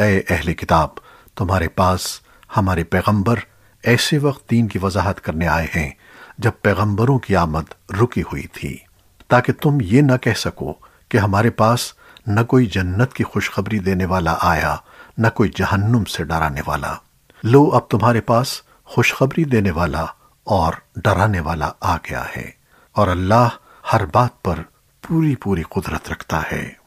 اے اہل کتاب، تمہارے پاس ہمارے پیغمبر ایسے وقت دین کی وضاحت کرنے آئے ہیں جب پیغمبروں کی آمد رکی ہوئی تھی۔ تاکہ تم یہ نہ کہہ سکو کہ ہمارے پاس نہ کوئی جنت کی خوشخبری دینے والا آیا، نہ کوئی جہنم سے ڈرانے والا۔ لو، اب تمہارے پاس خوشخبری دینے والا اور ڈرانے والا آ گیا ہے اور اللہ ہر بات پر پوری پوری قدرت رکھتا ہے۔